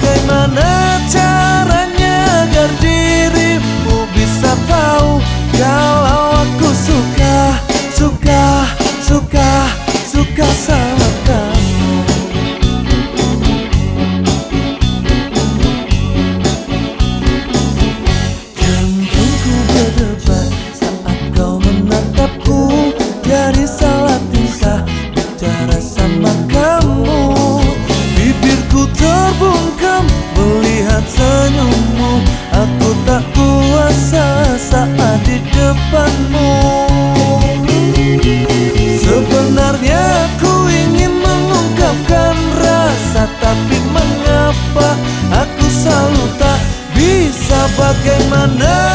Bagaimana caranya agar dirimu bisa tahu Kalau aku suka, suka, suka, suka sama kamu? Jantungku berdebar saat kau menatapku Dari salah tingkah bicara sama Ku terbungkam melihat senyummu. Aku tak kuasa saat di depanmu. Sebenarnya aku ingin mengungkapkan rasa Tapi mengapa? Aku selalu tak bisa. Bagaimana